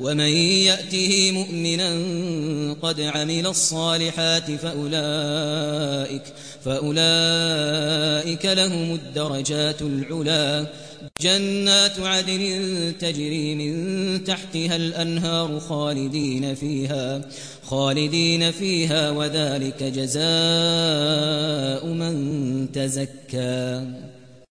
ومن يأته مؤمنا قد عمل الصالحات فأولئك فأولئك لهم الدرجات العلا. جنات عدن تجري من تحتها الأنهار خالدين فيها خالدين فيها وذلك جزاء من تزكى.